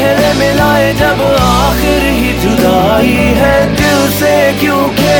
पहले मिलाए जब आखिर ही जुदाई है दिल से क्यों खे